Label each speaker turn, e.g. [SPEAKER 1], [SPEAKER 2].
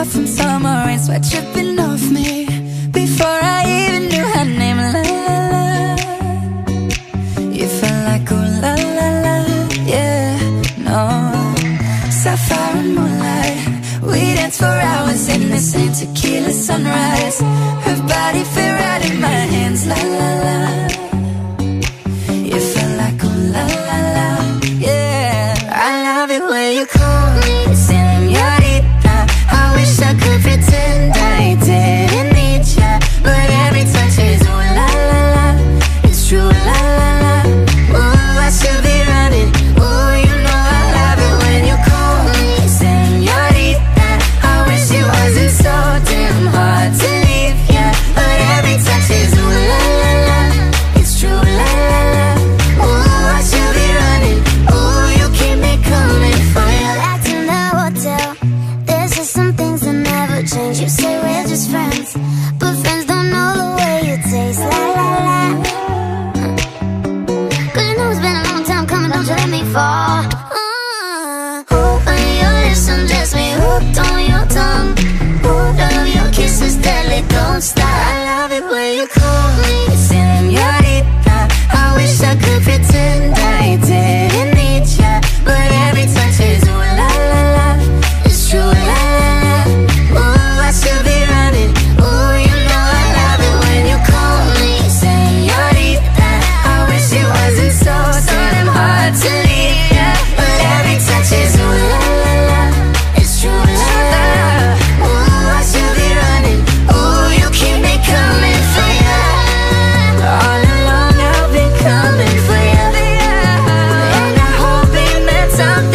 [SPEAKER 1] girl from summer rain Sweat dripping off me. Before I even knew her name La la la. You felt like oh la la la Yeah, no. Sapphire and moonlight We danced for hours in the same tequila sunrise. Her body fit right in my hands La la la. You felt like ooh la la la Yeah. I love it when you call me
[SPEAKER 2] functions You say we're just friends? But friends don't know the way you taste. La la la. Cause you know it's been a long time coming Don't you let me fall. Uh, Open your lips and me hooked on your tongue. Ooh, love your kisses deadly, don't stop. I
[SPEAKER 1] love it when you call me. something